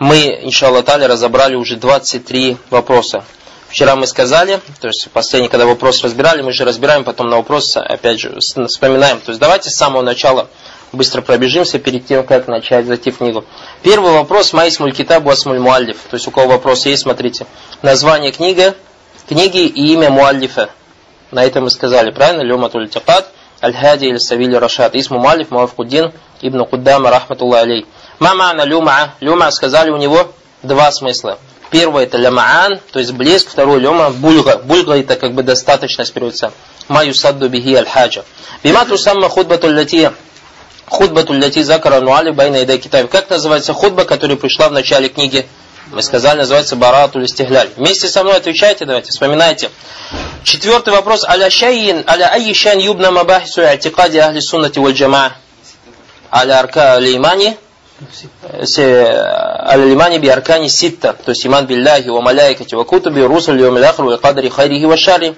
Мы, иншаллах таля, разобрали уже 23 вопроса. Вчера мы сказали, то есть последний, когда вопрос разбирали, мы же разбираем, потом на вопрос опять же вспоминаем. То есть давайте с самого начала быстро пробежимся перед тем, как начать зайти в книгу. Первый вопрос Маисмуль Китабу Асмуль Муаллиф. То есть у кого вопрос есть, смотрите. Название книги, книги и имя Муаллифа. На этом мы сказали, правильно? Люматуль Тикат, Аль-Хади или Савили Рашад. Исму Муаллиф Муавкуддин Ибн Куддама Рахматулла Алей. Мамана люма. Люма сказали у него два смысла. Первое это лямаан, то есть блеск, второе люма бульга. Бульга это как бы достаточность переводится. Маю садду бихи аль-хаджа. Биматру самма худбату лати худбату лати закара нуали байна ида китаб. Как называется худба, которая пришла в начале книги? Мы сказали, называется барату листигляль. Вместе со мной отвечайте, давайте, вспоминайте. Четвертый вопрос. Аля шайин, аля айишан юбна мабахису атикади ахли суннати валь джама. Аля арка аль-имани аль-имани би аркани ситта, то есть иман билляхи ва маляйкати ва кутуби русуль ва миляхру ва кадри хайрихи ва шари.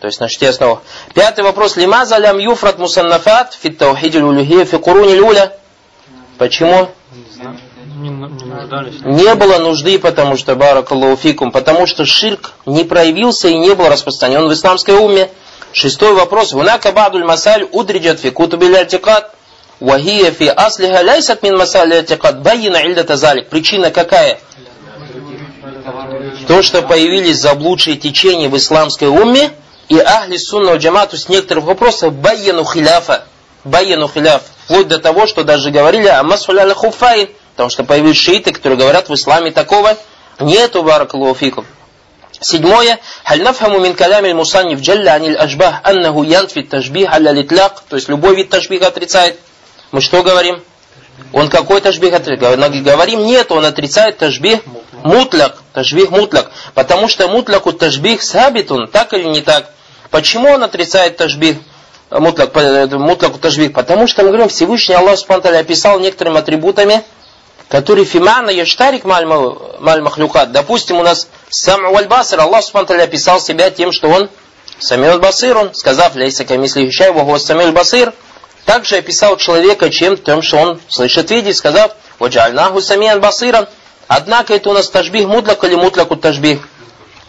То есть наши основа. Пятый вопрос. Лимаза лям юфрат мусаннафат фит таухид улюхия фи куруни люля. Почему? Не было нужды, потому что баракаллаху потому что ширк не проявился и не был распространен в исламской уме. Шестой вопрос. Гунака бадуль масаль удриджат фи кутубиль альтикат. Вахия фи аслиха ляйсат мин масали атикад байина ильдата залик. Причина какая? То, что появились заблудшие течения в исламской умме, и ахли сунна джамату с некоторых вопросов байяну хиляфа. Байяну хиляф. Вплоть до того, что даже говорили о масуляля хуфайн. Потому что появились шииты, которые говорят, в исламе такого нету баракалуфикум. Седьмое. Халь нафхаму мин калями мусанниф джалля аниль ажбах аннаху янфит тажбих алля литляк. То есть любой вид тажбиха отрицает мы что говорим? Он какой тажбих отрицает? Говорим, нет, он отрицает тажбих мутляк, тажбих мутляк. Потому что мутляку тажбих сабитун, так или не так? Почему он отрицает тажбих мутляк, э, мутляку тажбих? Потому что мы говорим, Всевышний Аллах Субтитры описал некоторыми атрибутами, которые фимана яштарик маль махлюкат. Допустим, у нас сам вальбасир, Аллах Субтитры описал себя тем, что он самил басир, он, сказав, ляйса камисли хищай, ваху самил басир, также описал человека чем тем, что он слышит, видит, сказав, «Ваджальнаху самиян басиран». Однако это у нас тажбих мутлак или мутляку тажбих?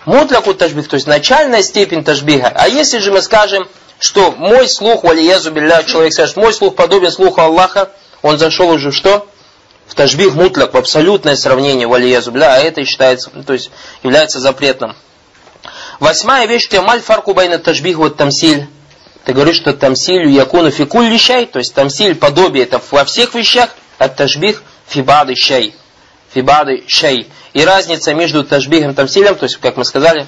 Мутляку тажбих, то есть начальная степень тажбиха. А если же мы скажем, что мой слух, валиязу билля, человек скажет, мой слух подобен слуху Аллаха, он зашел уже в что? В тажбих мутляк, в абсолютное сравнение, валиязу билля, а это считается, то есть является запретным. Восьмая вещь, кемаль фарку байна тажбих вот тамсиль. Ты говоришь, что тамсилю якуну фикуль лищай, то есть тамсиль подобие это во всех вещах, а тажбих фибады щай. Фибады щай. И разница между тажбихом и тамсилем, то есть, как мы сказали,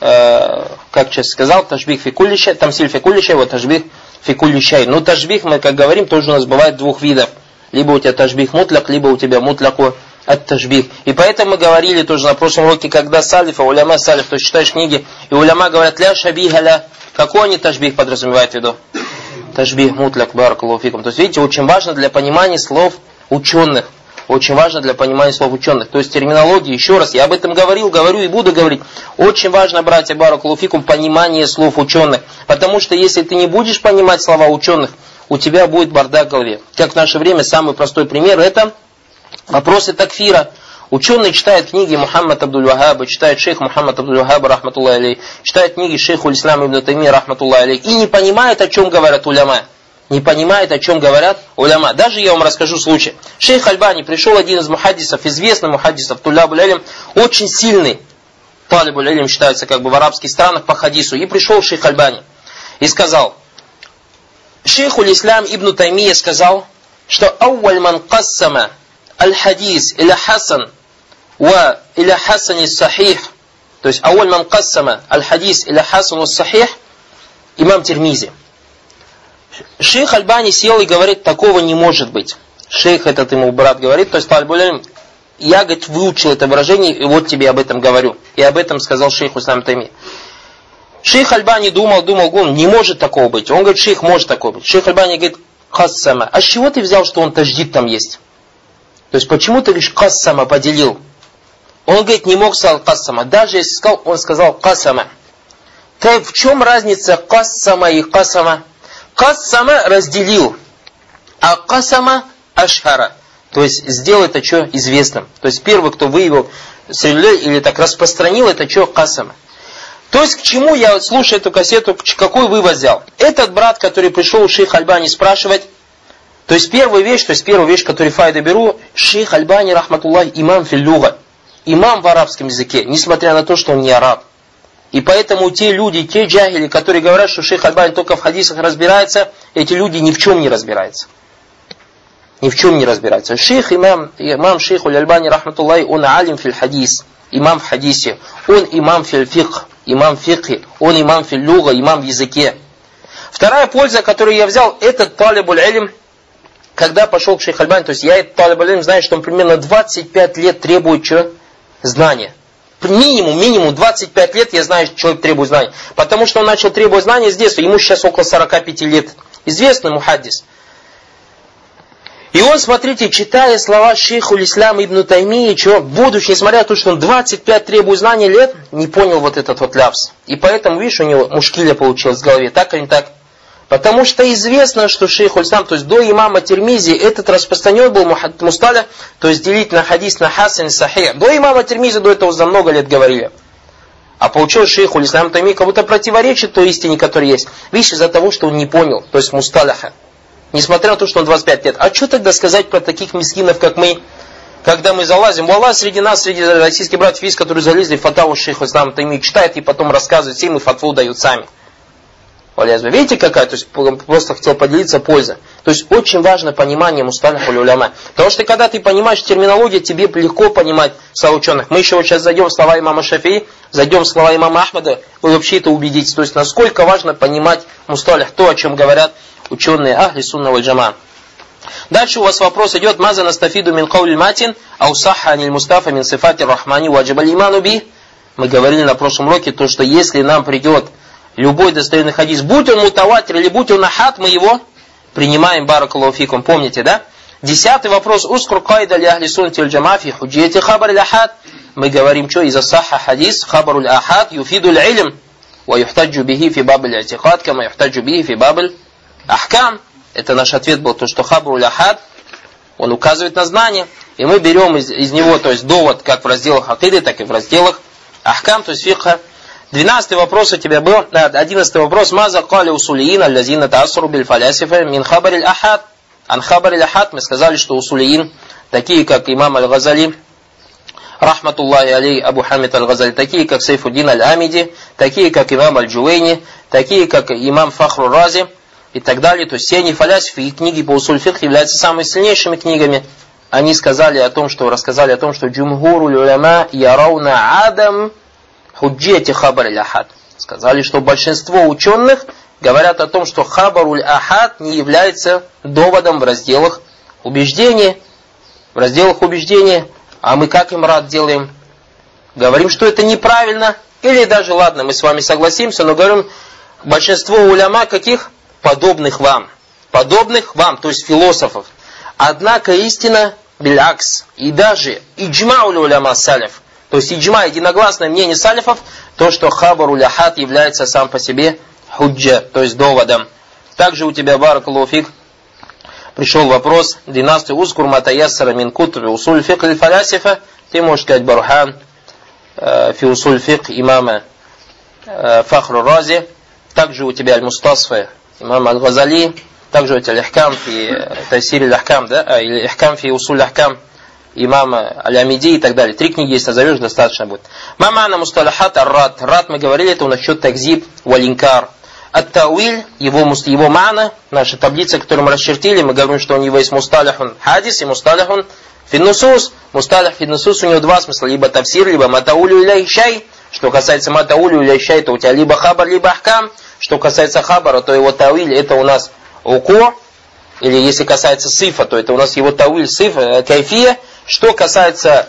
э, как сейчас сказал, тажбих фикуль тамсиль фикуль вот тажбих фикуль. Но тажбих, мы как говорим, тоже у нас бывает двух видов. Либо у тебя тажбих мутляк, либо у тебя мутляку от тажбих. И поэтому мы говорили тоже на прошлом уроке, когда салифа, уляма салиф, то есть читаешь книги, и уляма говорят, ля шабиха ля какой они тажбих подразумевают в виду? Тажбих мутляк баракалуфикум. То есть, видите, очень важно для понимания слов ученых. Очень важно для понимания слов ученых. То есть терминология, еще раз, я об этом говорил, говорю и буду говорить. Очень важно, братья Баракулуфикум, понимание слов ученых. Потому что если ты не будешь понимать слова ученых, у тебя будет бардак в голове. Как в наше время самый простой пример это вопросы такфира. Ученый читает книги Мухаммад Абдул Вахаба, читает шейх Мухаммад Абдул Вахаба, рахматуллах алей, читает книги шейху Ислам Ибн Тайми, рахматуллах алей, и не понимает, о чем говорят уляма. Не понимает, о чем говорят уляма. Даже я вам расскажу случай. Шейх Альбани пришел один из мухаддисов, известный мухаддисов, Тулябуль Алим, очень сильный. Талибуль Алим считается как бы в арабских странах по хадису. И пришел шейх Альбани и сказал, шейху Ислам Ибн Таймия сказал, что «Ауаль ман кассама аль-хадис или хасан, ва или хасани сахих, то есть ауль мам кассама аль-хадис или хасану сахих, имам Термизи. Шейх Альбани сел и говорит, такого не может быть. Шейх этот ему брат говорит, то есть Альбулям, я, говорит, выучил это выражение, и вот тебе об этом говорю. И об этом сказал шейх Усам Тайми. Шейх Альбани думал, думал, он не может такого быть. Он говорит, шейх может такого быть. Шейх Альбани говорит, хассама, а с чего ты взял, что он таждид там есть? То есть почему ты говоришь кассама поделил? Он говорит, не мог сказать кассама. Даже если сказал, он сказал кассама. Так в чем разница кассама и кассама? Кассама разделил, а кассама ашхара. То есть сделал это что известным. То есть первый, кто выявил среди или так распространил это что касама. То есть к чему я, слушаю эту кассету, какой вывод взял? Этот брат, который пришел у шейха Альбани спрашивать, то есть первая вещь, то есть первая вещь, которую файда беру, шейх Альбани, рахматуллах, имам филлюга, имам в арабском языке, несмотря на то, что он не араб. И поэтому те люди, те джахили, которые говорят, что шейх Альбани только в хадисах разбирается, эти люди ни в чем не разбираются. Ни в чем не разбираются. Шейх имам, имам шейх Альбани, рахматуллах, он алим фил хадис, имам в хадисе, он имам фил фикх, имам фикхи, он имам филлюга, имам в языке. Вторая польза, которую я взял, это талибуль илм, когда пошел к шейх Альбани, то есть я этот талибуль илм знаю, что он примерно 25 лет требует что? Знания. Минимум, минимум 25 лет я знаю, что человек требует знаний. Потому что он начал требовать знаний с детства, ему сейчас около 45 лет. Известный мухаддис. И он, смотрите, читая слова шейху Ислама Ибн Таймии, что, будучи, несмотря на то, что он 25 требует знаний лет, не понял вот этот вот ляпс. И поэтому, видишь, у него мушкиля получилась в голове, так или не так? Потому что известно, что шейх Ульсам, то есть до имама Термизи, этот распространен был мусталя, то есть делить на хадис на хасан и сахих. До имама Термизи до этого за много лет говорили. А получилось шейх Ульсам Тайми как будто противоречит той истине, которая есть. Видишь, из-за того, что он не понял, то есть мусталяха. Несмотря на то, что он 25 лет. А что тогда сказать про таких мискинов, как мы, когда мы залазим? Wallah, среди нас, среди российских братьев есть, которые залезли в фатаву шейха Ислам Тайми, читают и потом рассказывают, всем и фатву дают сами. Видите какая? То есть просто хотел поделиться польза. То есть очень важно понимание мусталих уляма. Потому что когда ты понимаешь терминологию, тебе легко понимать слова ученых. Мы еще вот сейчас зайдем в слова имама Шафии, зайдем в слова имама Ахмада, вы вообще это убедитесь. То есть насколько важно понимать мусталих, то, о чем говорят ученые Ахли Сунна Валь Джама. Дальше у вас вопрос идет, маза настафиду мин каули матин, аусаха аниль мустафа мин сифати рахмани ваджибаль иману би. Мы говорили на прошлом уроке, то, что если нам придет любой достойный хадис, будь он мутаватир или будь он ахат, мы его принимаем, баракалуфикум, помните, да? Десятый вопрос. Ускур кайда ли ахли сунти уль джамафи худжети хабар ахад. Мы говорим, что из асаха хадис хабар уль ахад юфиду уль илм. Ва юхтаджу бихи фи бабль атихад, кама юхтаджу бихи фи бабль ахкам. Это наш ответ был, то, что хабар уль ахад, он указывает на знание. И мы берем из, из него, то есть довод, как в разделах акиды, так и в разделах ахкам, то есть фикха Двенадцатый вопрос у тебя был, одиннадцатый вопрос. Маза кали усулиин аллазина таасру биль фалясифа мин хабариль ахад. Ан хабариль ахад мы сказали, что усулиин, такие как имам аль-Газали, рахматуллахи алей Абу Хамид аль-Газали, такие как Сейфуддин аль-Амиди, такие как имам аль-Джуэйни, такие как имам Фахру Рази, и так далее. То есть все они фалясифы, их книги по усульфих являются самыми сильнейшими книгами. Они сказали о том, что рассказали о том, что джумгуру уляма ярауна адам худжети хабар ахад. Сказали, что большинство ученых говорят о том, что хабаруль ахад не является доводом в разделах убеждения. В разделах убеждения. А мы как им рад делаем? Говорим, что это неправильно. Или даже, ладно, мы с вами согласимся, но говорим, большинство уляма каких? подобных вам. Подобных вам, то есть философов. Однако истина билякс. И даже иджма уляма салиф. То есть иджма, единогласное мнение салифов, то, что хабар уляхат является сам по себе худжа, то есть доводом. Также у тебя, баракалуфик, пришел вопрос, 12 узкур матаяссара мин кутуби усуль фик фалясифа, ты можешь сказать бархан, э, фи усуль фик имама э, Фахру Рази, также у тебя аль-Мустасфа имам Аль-Газали, также эти лихкам фи Тайсири лихкам, да, а, или лихкам фи усуль имама Аль-Амиди и так далее. Три книги, если назовешь, достаточно будет. Мамана мусталахат ар-рад. Рад мы говорили, это насчет такзиб валинкар. Ат-тауиль, его, его мана, наша таблица, которую мы расчертили, мы говорим, что у него есть мусталахун хадис и мусталахун финнусус. Мусталах финнусус у него два смысла, либо тавсир, либо матаулю или шай. Что касается матаулю или шай, то у тебя либо хабар, либо ахкам. Что касается хабара, то его тауиль это у нас уко, или если касается сифа, то это у нас его тауиль сифа, кайфия. Что касается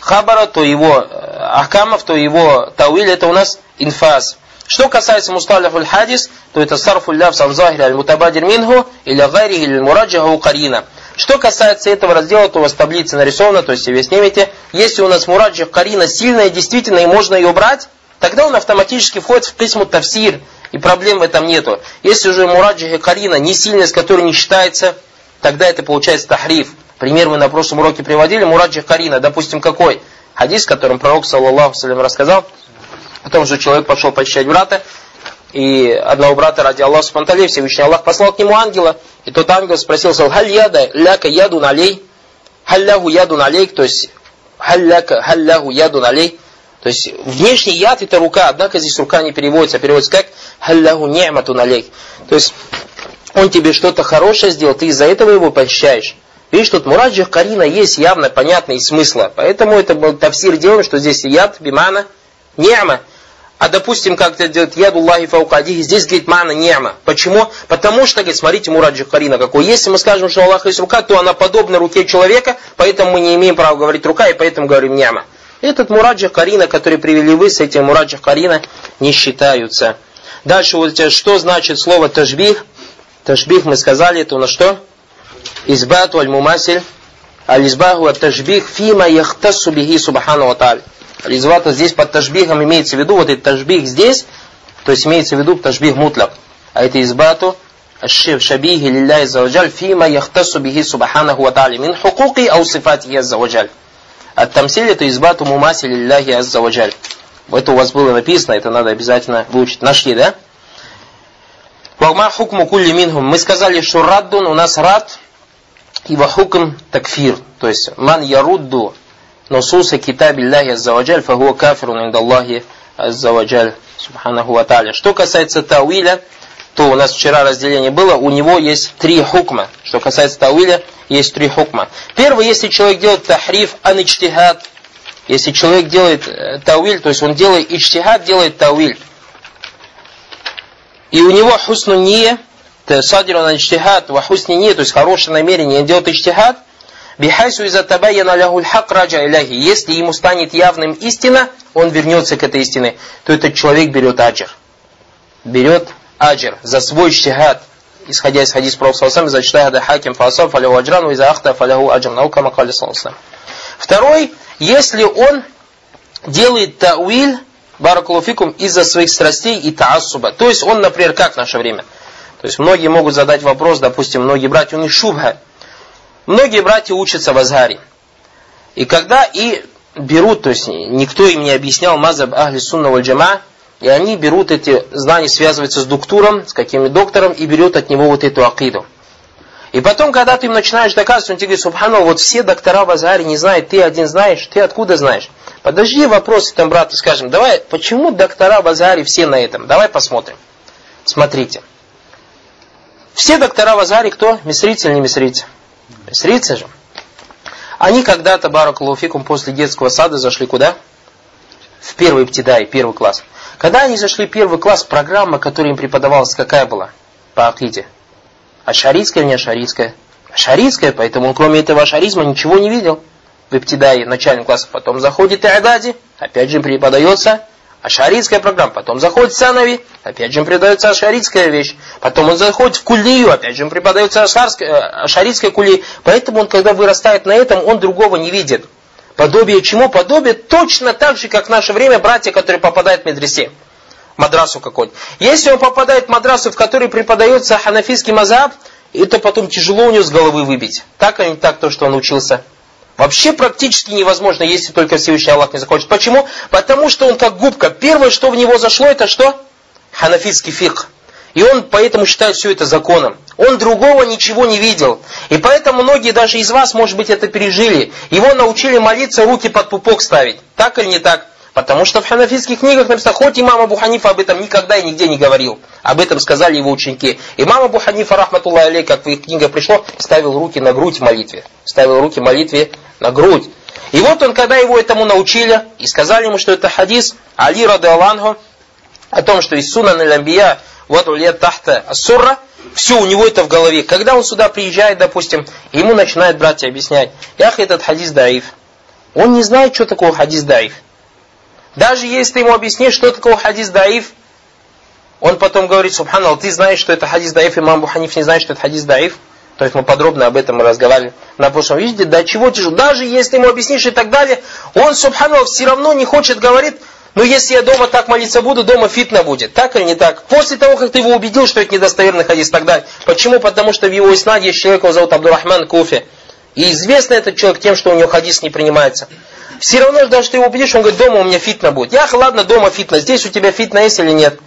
хабара, то его э, ахкамов, то его тауиль это у нас инфаз. Что касается мусталихуль хадис, то это сарфуль ляв санзахир аль мутабадир минху или гайри или мураджаху карина. Что касается этого раздела, то у вас таблица нарисована, то есть вы снимете. Если у нас мураджих карина сильная, действительно, и можно ее брать, тогда он автоматически входит в письму тавсир, и проблем в этом нету. Если уже мураджи и карина не сильная, с которой не считается, тогда это получается тахриф. Пример мы на прошлом уроке приводили, Мураджи Карина, допустим, какой? Хадис, которым пророк, саллаллаху салям, рассказал, о том, что человек пошел почищать брата, и одного брата ради Аллаха Субтитры Всевышний Аллах послал к нему ангела, и тот ангел спросил, «Халь яда ляка яду налей?» «Халлягу яду налей?» То есть, «Халляка халлягу яду налей?» То есть, внешний яд это рука, однако здесь рука не переводится, а переводится как «Халлягу не'мату налей?» То есть, он тебе что-то хорошее сделал, ты из-за этого его пощаешь. Видишь, тут мураджих карина есть явно понятный смысл. Поэтому это был тавсир делаем, что здесь яд, бимана, не'ма. А допустим, как это делает ядуллахи фаукадихи, здесь говорит мана нема. Почему? Потому что, говорит, смотрите, Мураджи Харина какой. Если мы скажем, что Аллах есть рука, то она подобна руке человека, поэтому мы не имеем права говорить рука, и поэтому говорим нема. Этот Мураджи Харина, который привели вы, с этим Мураджи Харина не считаются. Дальше вот что значит слово тажбих? Тажбих мы сказали, это у нас что? Избату аль-мумасиль. Аль-избаху от-тажбих фима яхтасу бихи субхану ва Резвата здесь под тажбихом имеется в виду, вот этот тажбих здесь, то есть имеется в виду тажбих мутляк. А это избату шабихи лилляхи заваджаль фима яхтасу бихи субханаху ва та'аля мин хукуки ау сифатихи аззаваджаль. Ат-тамсиль это избату мумаси лилляхи аззаваджаль. Это у вас было написано, это надо обязательно выучить. Нашли, да? Вагма хукму. Мы сказали, что раддун у нас рад и вахукм такфир. То есть ман ярудду нусуса китабилляхи аззаваджаль, фахуа кафирун индаллахи аззаваджаль, субханаху ва. Что касается тауиля, то у нас вчера разделение было, у него есть три хукма. Что касается тауиля, есть три хукма. Первый, если человек делает тахриф аничтихад, если человек делает э, тауиль, то есть он делает ичтихад, делает тауиль. И у него хусну не, садиру на ичтихад, ва хусни не, то есть хорошее намерение, он делает ичтихад – Бихайсу из табаяна ляхуль хак раджа иляхи. Если ему станет явным истина, он вернется к этой истине, то этот человек берет аджир. Берет аджир за свой штихад. Исходя из хадис Пророка Саласам, за чтахада хаким фасав фаляху аджрану, из ахта фаляху аджр. Наука макали Саласам. Второй, если он делает тауиль, баракулуфикум, из-за своих страстей и таассуба. То есть он, например, как в наше время? То есть многие могут задать вопрос, допустим, многие братья, у них шубха. Многие братья учатся в Азгаре. И когда и берут, то есть никто им не объяснял мазаб ахли сунна джама, и они берут эти знания, связываются с доктуром, с каким-нибудь доктором, и берут от него вот эту акиду. И потом, когда ты им начинаешь доказывать, он тебе говорит, Субхану, вот все доктора в Азгаре не знают, ты один знаешь, ты откуда знаешь? Подожди вопрос этому брату, скажем, давай, почему доктора в Азгаре все на этом? Давай посмотрим. Смотрите. Все доктора в Азгаре кто? Мисрицы или не мисрицы? Срицы же. Они когда-то, Баракулуфикум, после детского сада зашли куда? В первый птидай, первый класс. Когда они зашли в первый класс, программа, которая им преподавалась, какая была? По Акиде. Ашарийская, не ашарийская? Ашарийская, поэтому он кроме этого ашаризма ничего не видел. В Иптидае, начальном классе. Потом заходит Иадади, опять же преподается ашарийская программа. Потом заходит Санави, опять же им преподается ашарийская вещь. Потом он заходит в кулию, опять же им преподается ашарская, ашарийская кулия. Поэтому он, когда вырастает на этом, он другого не видит. Подобие чему? Подобие точно так же, как в наше время братья, которые попадают в медресе. Мадрасу какой-то. Если он попадает в мадрасу, в которой преподается ханафийский мазаб, это потом тяжело у него с головы выбить. Так или не так то, что он учился. Вообще практически невозможно, если только Всевышний Аллах не захочет. Почему? Потому что он как губка. Первое, что в него зашло, это что? Ханафитский фиг. И он поэтому считает все это законом. Он другого ничего не видел. И поэтому многие даже из вас, может быть, это пережили. Его научили молиться, руки под пупок ставить. Так или не так? Потому что в ханафитских книгах написано, хоть имам Абу Ханифа об этом никогда и нигде не говорил. Об этом сказали его ученики. Имам Абу Ханифа, рахматуллах алей, как в их книгах пришло, ставил руки на грудь в молитве. Ставил руки в молитве на грудь. И вот он, когда его этому научили, и сказали ему, что это хадис Али Рады Аллаху, о том, что из Сунан Аль-Амбия, вот улет тахта ассурра, все у него это в голове. Когда он сюда приезжает, допустим, ему начинают братья объяснять, ях, этот хадис даиф. Он не знает, что такое хадис даиф. Даже если ты ему объяснишь, что такое хадис даиф, он потом говорит, субханаллах, ты знаешь, что это хадис даиф, имам Буханиф не знает, что это хадис даиф. То есть мы подробно об этом разговаривали на прошлом. Видите, до чего тяжело. Даже если ему объяснишь и так далее, он, субханаллах, все равно не хочет, говорит, ну если я дома так молиться буду, дома фитна будет. Так или не так? После того, как ты его убедил, что это недостоверный хадис и так далее. Почему? Потому что в его иснаде есть человек, его зовут Абдурахман Куфи. И известно этот человек тем, что у него хадис не принимается. Все равно, даже ты его убедишь, он говорит, дома у меня фитна будет. Я, ладно, дома фитна. Здесь у тебя фитна есть или нет?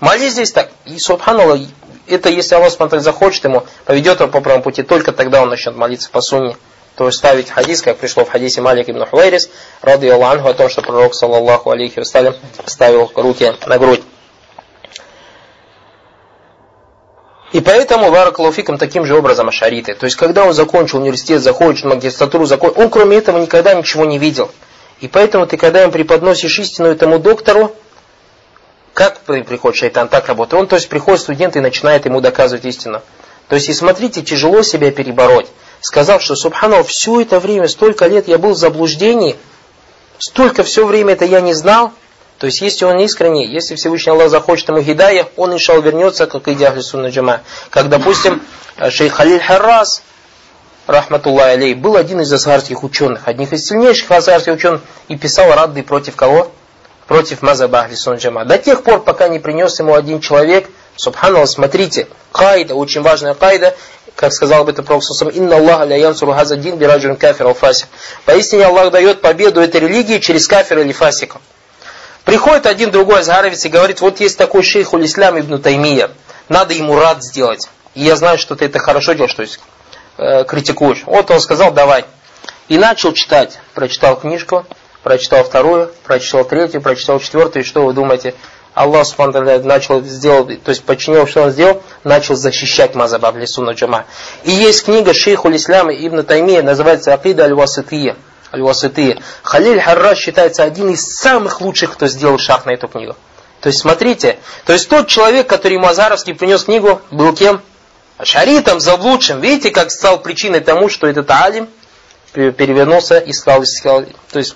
Молись здесь так. И, субханаллах, это если Аллах смотрит, захочет ему, поведет его по правому пути, только тогда он начнет молиться по сунне. То есть ставить хадис, как пришло в хадисе Малик ибн Хуайрис, рады Аллаху, о том, что пророк, саллаллаху алейхи вассалям, ставил руки на грудь. И поэтому Варакалуфиком таким же образом ашариты. То есть, когда он закончил университет, закончил магистратуру, закончил, он кроме этого никогда ничего не видел. И поэтому ты, когда им преподносишь истину этому доктору, как приходит шайтан, так работает. Он, то есть, приходит студент и начинает ему доказывать истину. То есть, и смотрите, тяжело себя перебороть. Сказав, что, субханал, все это время, столько лет я был в заблуждении, столько все время это я не знал, то есть, если он искренний, если Всевышний Аллах захочет ему гидая, он, иншалл, вернется, как и Сунна Джама. Как, допустим, шейх Халиль Харрас, рахматуллах алей, был один из асгарских ученых, одних из сильнейших асгарских ученых, и писал радды против кого? Против Мазаба Ахли Сунна Джама. До тех пор, пока не принес ему один человек, Субханаллах, смотрите, кайда, очень важная кайда, как сказал об этом Пророк «Инна Аллаха ля янсуру хазадин бираджун кафир фасик». Поистине Аллах дает победу этой религии через кафира или фасика. Приходит один другой азгаровец и говорит, вот есть такой шейх Улислам ибн Таймия, надо ему рад сделать. И я знаю, что ты это хорошо делаешь, то есть э, критикуешь. Вот он сказал, давай. И начал читать. Прочитал книжку, прочитал вторую, прочитал третью, прочитал четвертую. И что вы думаете? Аллах Субхану начал сделать, то есть подчинил, что он сделал, начал защищать Мазаб Аблисуна Джама. И есть книга шейху Исляма Ибн Таймия, называется Акида Аль-Васития аль-Васыты. Халиль Харраш считается один из самых лучших, кто сделал шаг на эту книгу. То есть, смотрите, то есть тот человек, который Мазаровский принес книгу, был кем? Шаритом, заблудшим. Видите, как стал причиной тому, что этот алим перевернулся и стал, сказал, то есть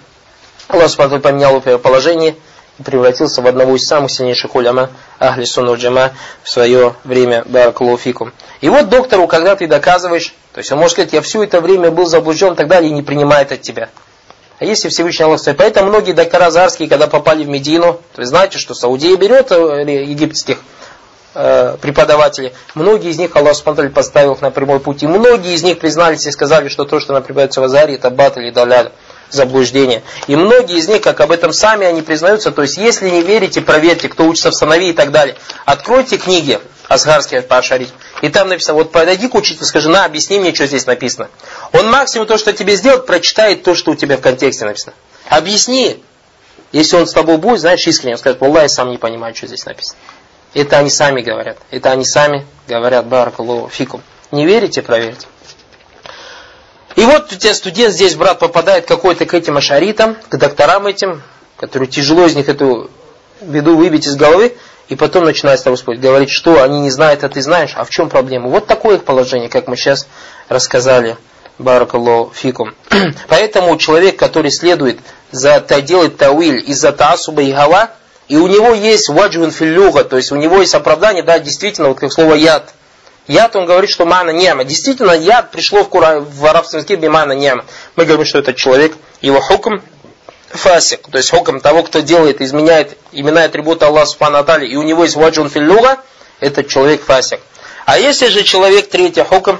Аллах поменял положение и превратился в одного из самых сильнейших уляма Ахли Сунна в свое время Баракалуфикум. И вот доктору, когда ты доказываешь, то есть он может сказать, я все это время был заблужден и так далее, и не принимает от тебя. А если Всевышний Аллах стоит? Поэтому многие доктора Зарские, когда попали в Медину, то есть знаете, что Саудия берет э, египетских э, преподавателей, многие из них Аллах Субтитры поставил их на прямой путь, и многие из них признались и сказали, что то, что например, в Азаре, это бат или даляль заблуждение. И многие из них, как об этом сами они признаются, то есть если не верите, проверьте, кто учится в Санави и так далее. Откройте книги Асгарские по. И там написано, вот подойди к учителю, скажи, на, объясни мне, что здесь написано. Он максимум то, что тебе сделает, прочитает то, что у тебя в контексте написано. Объясни. Если он с тобой будет, знаешь, искренне, он скажет, Аллах, я сам не понимаю, что здесь написано. Это они сами говорят. Это они сами говорят, баракаллаху фикум. Не верите, проверьте. И вот у тебя студент здесь, брат, попадает какой-то к этим ашаритам, к докторам этим, которые тяжело из них эту беду выбить из головы, и потом начинает с тобой спорить, говорить, что они не знают, а ты знаешь, а в чем проблема? Вот такое их положение, как мы сейчас рассказали. Баракаллаху фикум. Поэтому человек, который следует за делает тауиль из-за таасуба и гава, и у него есть ваджун филлюга, то есть у него есть оправдание, да, действительно, вот как слово яд. Яд, он говорит, что мана нема. Действительно, яд пришло в, кура, в арабском языке бимана нема. Мы говорим, что этот человек, его хукм фасик, то есть хукм того, кто делает, изменяет имена и атрибуты Аллаха Субхану Атали, и у него есть ваджун филлюга, этот человек фасик. А если же человек, третий хукм,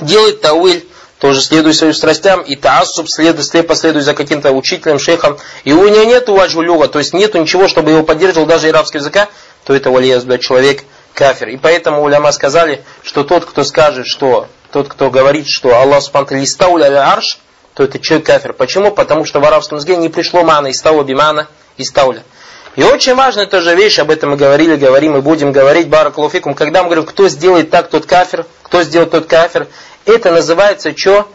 делает тауиль, тоже следует своим страстям, и таассуб следует, слепо последует за каким-то учителем, шейхом, и у него нет ваджулюга, то есть нету ничего, чтобы его поддерживал даже арабский языка, то это валияз человек кафир. И поэтому уляма сказали, что тот, кто скажет, что тот, кто говорит, что Аллах Субхану листауля арш, то это человек кафир. Почему? Потому что в арабском языке не пришло мана из того бимана, из тауля. И очень важная тоже вещь, об этом мы говорили, говорим и будем говорить, баракалуфикум, когда мы говорим, кто сделает так, тот кафир, кто сделает тот кафир, это называется что?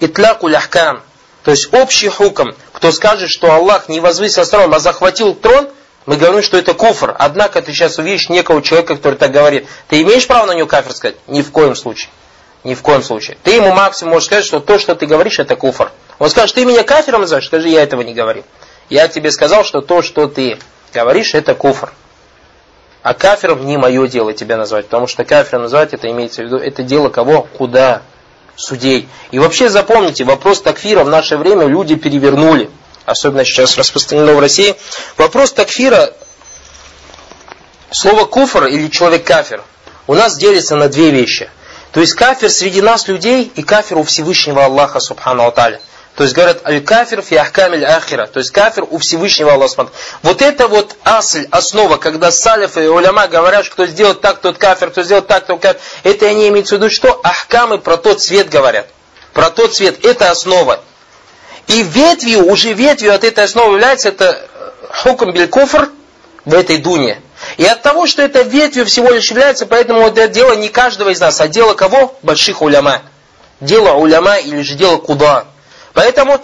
Итляку ляхкам. То есть общий хуком. Кто скажет, что Аллах не возвысился трон, а захватил трон, мы говорим, что это куфр. Однако ты сейчас увидишь некого человека, который так говорит. Ты имеешь право на него кафир сказать? Ни в коем случае. Ни в коем случае. Ты ему максимум можешь сказать, что то, что ты говоришь, это куфр. Он скажет, ты меня кафиром называешь? Скажи, я этого не говорил. Я тебе сказал, что то, что ты говоришь, это куфр. А кафиром не мое дело тебя назвать, потому что кафиром назвать, это имеется в виду, это дело кого? Куда? Судей. И вообще запомните, вопрос такфира в наше время люди перевернули. Особенно сейчас распространено в России. Вопрос такфира, слово куфр или человек кафир, у нас делится на две вещи – То есть кафир среди нас людей и кафир у Всевышнего Аллаха Субхану Аталя. То есть говорят, аль-кафир фи ахкамиль ахира. То есть кафир у Всевышнего Аллаха. Вот это вот асль, основа, когда салифы и уляма говорят, кто сделает так, тот кафир, кто сделает так, тот кафир. Это они имеют в виду, что ахкамы про тот цвет говорят. Про тот цвет. Это основа. И ветвью, уже ветвью от этой основы является это хукм биль куфр в этой дуне. И от того, что это ветвью всего лишь является, поэтому это дело не каждого из нас, а дело кого? Больших уляма. Дело уляма или же дело куда? Поэтому,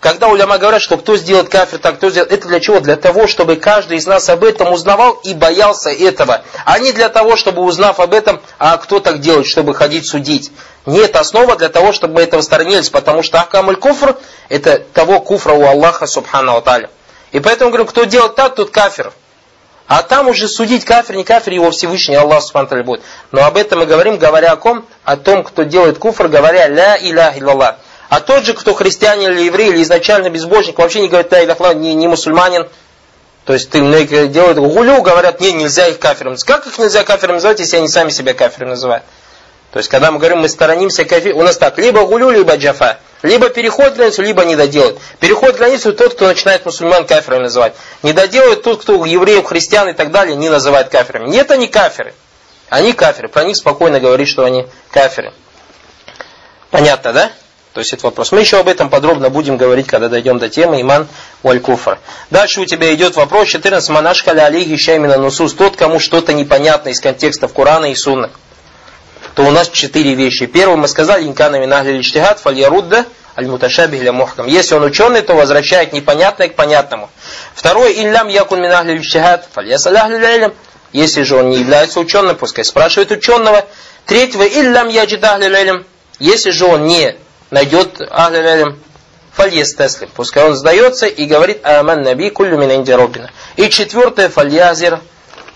когда уляма говорят, что кто сделает кафир, так кто сделает, это для чего? Для того, чтобы каждый из нас об этом узнавал и боялся этого. А не для того, чтобы узнав об этом, а кто так делает, чтобы ходить судить. Нет, основа для того, чтобы мы этого сторонились, потому что ахкамуль куфр, это того куфра у Аллаха, субхану аталя. И поэтому говорю, кто делает так, тот кафир. А там уже судить кафир, не кафир, его Всевышний Аллах Субхану будет. Но об этом мы говорим, говоря о ком? О том, кто делает куфр, говоря ля иля илlallah. А тот же, кто христианин или еврей, или изначально безбожник, вообще не говорит ля иля не, не мусульманин, то есть ты делают гулю, говорят, не, нельзя их кафиром. Как их нельзя кафиром называть, если они сами себя кафиром называют? То есть, когда мы говорим, мы сторонимся кафир, у нас так, либо гулю, либо джафа. Либо переход границу, либо не доделает. Переход границу тот, кто начинает мусульман кафирами называть. Не доделает тот, кто евреев, христиан и так далее не называет кафирами. Нет, они кафиры. Они кафиры. Про них спокойно говорить, что они кафиры. Понятно, да? То есть это вопрос. Мы еще об этом подробно будем говорить, когда дойдем до темы иман валь куфр. Дальше у тебя идет вопрос 14. Манашкаля алейхи шаймина нусус. Тот, кому что-то непонятно из контекстов Корана и Сунны то у нас четыре вещи. Первый мы сказали, инкана минахли лиштихат фальярудда аль-муташабих ля мухкам. Если он ученый, то возвращает непонятное к понятному. Второй, иллям якун минахли лиштихат фальясалях лилялям. Если же он не является ученым, пускай спрашивает ученого. Третьего, иллям яджидах лилялям. Если же он не найдет ахли лилялям, фальес теслим. Пускай он сдается и говорит аман наби куллю мин. И четвертое, фальязир.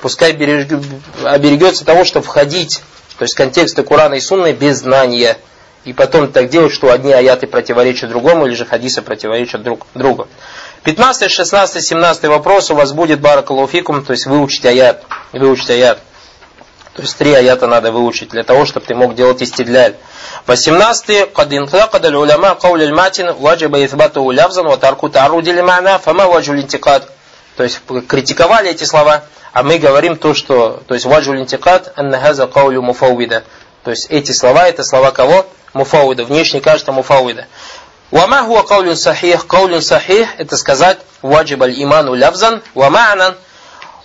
Пускай оберегется того, чтобы входить то есть контексты Курана и Сунны без знания. И потом так делать, что одни аяты противоречат другому, или же хадисы противоречат друг другу. 15, 16, 17 вопрос у вас будет баракалуфикум, то есть выучить аят. Выучить аят. То есть три аята надо выучить для того, чтобы ты мог делать истидляль. 18. قد انتقد العلماء قول الماتن وجب إثباته لفظا وترك تعرض لمعنى فما وجه الانتقاد то есть критиковали эти слова, а мы говорим то, что, то есть ваджу линтикат аннахаза каулю муфауида. То есть эти слова, это слова кого? Муфауида. Внешне кажется муфауида. Вама хуа каулюн сахих. Каулюн сахих, это сказать ваджиб аль иману лявзан, ва ма'нан.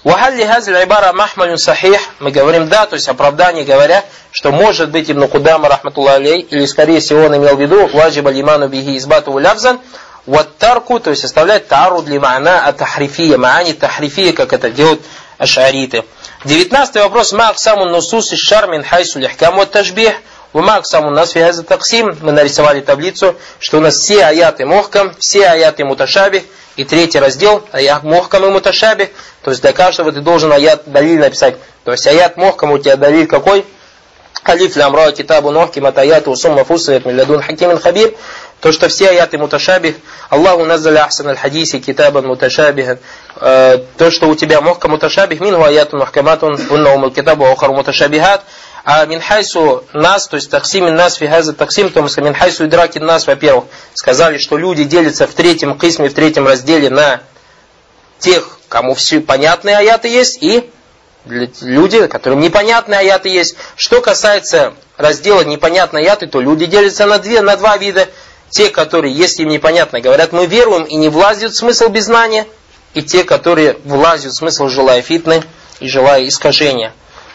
Вахалли хазл айбара махмалюн сахих. Мы говорим да, то есть оправдание говоря, что может быть Ибн Кудама, рахматуллах алей, или скорее всего он имел в виду ваджиб аль иману бихи избату лявзан, Ваттарку, то есть оставлять тару для ма'на от тахрифия, маани тахрифия, как это делают ашариты. Девятнадцатый вопрос. Ма аксаму нусус из шар мин хайсу лихкам вот тажбих. Ума аксаму нас фиаза таксим. Мы нарисовали таблицу, что у нас все аяты мохкам, все аяты муташабих. И третий раздел, аят мохкам и муташабих. То есть для каждого ты должен аят далиль написать. То есть аят мохкам у тебя далиль какой? Алиф лямра китабу нохки матаяту сумма фусает милладун хакимин хабир. То, что все аяты муташабих, Аллаху назаля ахсан аль-хадиси китабан муташабихан, э, то, что у тебя мохка муташабих, минху аятун махкаматун, уннаум аль-китабу аухар муташабихат, а минхайсу нас, то есть таксимин нас фигаза таксим, то сказали, минхайсу идракин нас, во-первых, сказали, что люди делятся в третьем кисме, в третьем разделе на тех, кому все понятные аяты есть, и люди, которым непонятные аяты есть. Что касается раздела непонятные аяты, то люди делятся на, две, на два вида те, которые, если им непонятно, говорят, мы веруем и не влазят в смысл без знания, и те, которые влазят в смысл, желая фитны и желая искажения.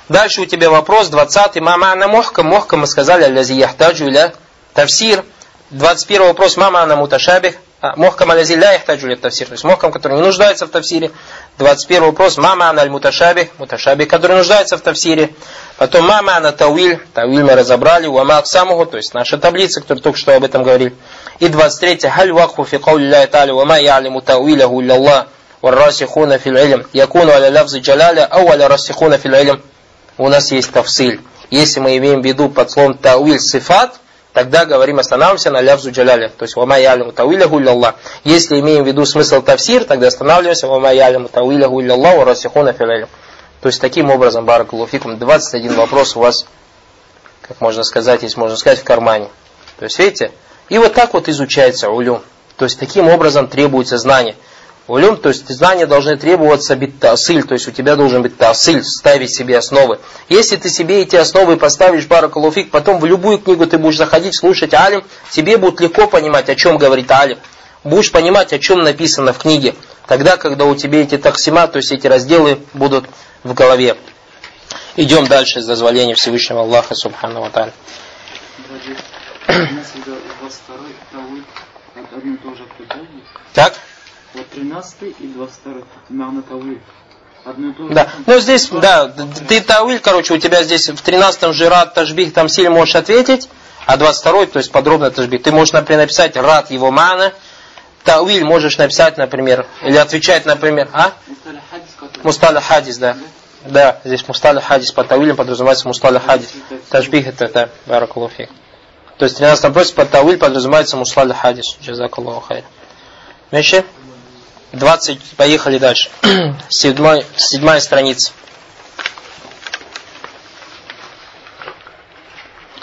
Дальше у тебя вопрос, 20-й. Мама она мохка. Мохка мы сказали, алязи яхтаджу иля тавсир. 21 вопрос, мама она муташабих. А, мохкам алязи ля яхтаджу иля тавсир. То есть мохкам, который не нуждается в тавсире. 21 вопрос, мама она аль муташабих. Муташабих, который нуждается в тавсире. Потом мама на тауиль, тауиль мы разобрали, уама аксамуху, то есть наша таблица, которая только что об этом говорили. И 23 халь вакху фи каули ля тали, уама я'лиму тауиляху илля Аллах, والراسخون في العلم يكون على لفظ جلالة أو على الراسخون في العلم у нас есть тавсиль. Если мы имеем в виду под словом тауиль сифат, тогда говорим, останавливаемся на лявзу джаляля. То есть, вама ялиму тауиляху илля Если имеем в виду смысл тавсир, тогда останавливаемся, вама ялиму тауиляху илля Аллах, ва расихуна фил то есть таким образом, Баракулуфикум, 21 вопрос у вас как можно сказать, если можно сказать, в кармане. То есть, видите, и вот так вот изучается улюм. То есть, таким образом требуется знание. Улюм, то есть знания должны требоваться биттасыль, то есть у тебя должен быть тасыль, ставить себе основы. Если ты себе эти основы поставишь, баракалуфик, потом в любую книгу ты будешь заходить, слушать алим, тебе будет легко понимать, о чем говорит алим. Будешь понимать, о чем написано в книге. Тогда, когда у тебя эти таксима, то есть эти разделы будут в голове. Идем дальше с дозволения Всевышнего Аллаха Субхану Ва Так? Вот 13 и 22 Мана Тавиль. Одно и то же. Да. Ну здесь, да, ты Тавиль, короче, у тебя здесь в 13 же рад тажбих, там сильно можешь ответить, а 22 то есть подробно тажбих. Ты можешь, например, написать рад его мана, Тауиль можешь написать, например, или отвечать, например, а? Мусталя хадис, да. Да, здесь мусталя хадис по Тауилем подразумевается мусталя хадис. Тажбих это, да, баракулуфик. То есть в 13 вопросе под Тауиль подразумевается мусталя хадис. Джазакаллаху хайр. Меньше? 20, поехали дальше. Седьмой, седьмая страница.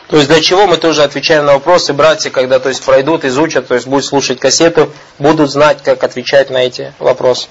То есть для чего мы тоже отвечаем на вопросы, братья, когда то есть пройдут, изучат, то есть будут слушать кассету, будут знать, как отвечать на эти вопросы.